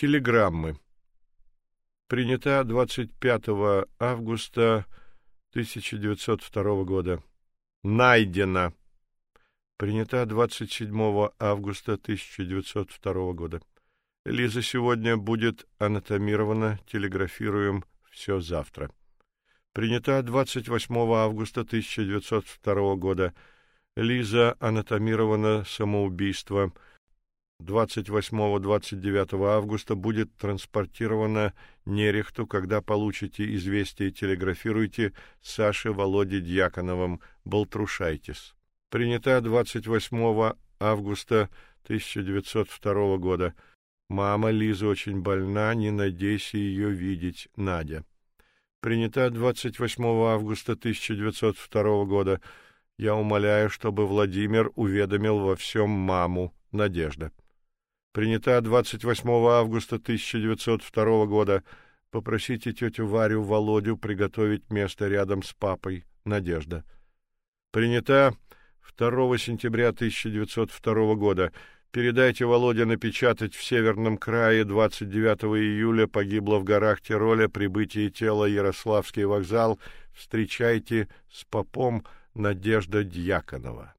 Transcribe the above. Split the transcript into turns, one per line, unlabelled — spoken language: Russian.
Телеграммы. Принята 25 августа 1902 года. Найдена. Принята 27 августа 1902 года. Лиза сегодня будет анатомирована, телеграфируем все завтра. Принята 28 августа 1902 года. Лиза анатомирована самоубийство. 28-29 августа будет транспортирована Нерехту, когда получите известие, телеграфируйте Саше Володе Дьяконовым, болтрушайтесь. Принята 28 августа 1902 года. Мама Лизы очень больна, не надейся ее видеть, Надя. Принята 28 августа 1902 года. Я умоляю, чтобы Владимир уведомил во всем маму, Надежда принята 28 августа 1902 года. Попросите тетю Варю Володю приготовить место рядом с папой. Надежда. Принята 2 сентября 1902 года. Передайте Володе напечатать в Северном крае 29 июля погибло в горах Тироля прибытие тела Ярославский вокзал. Встречайте с попом Надежда Дьяконова.